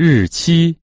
日期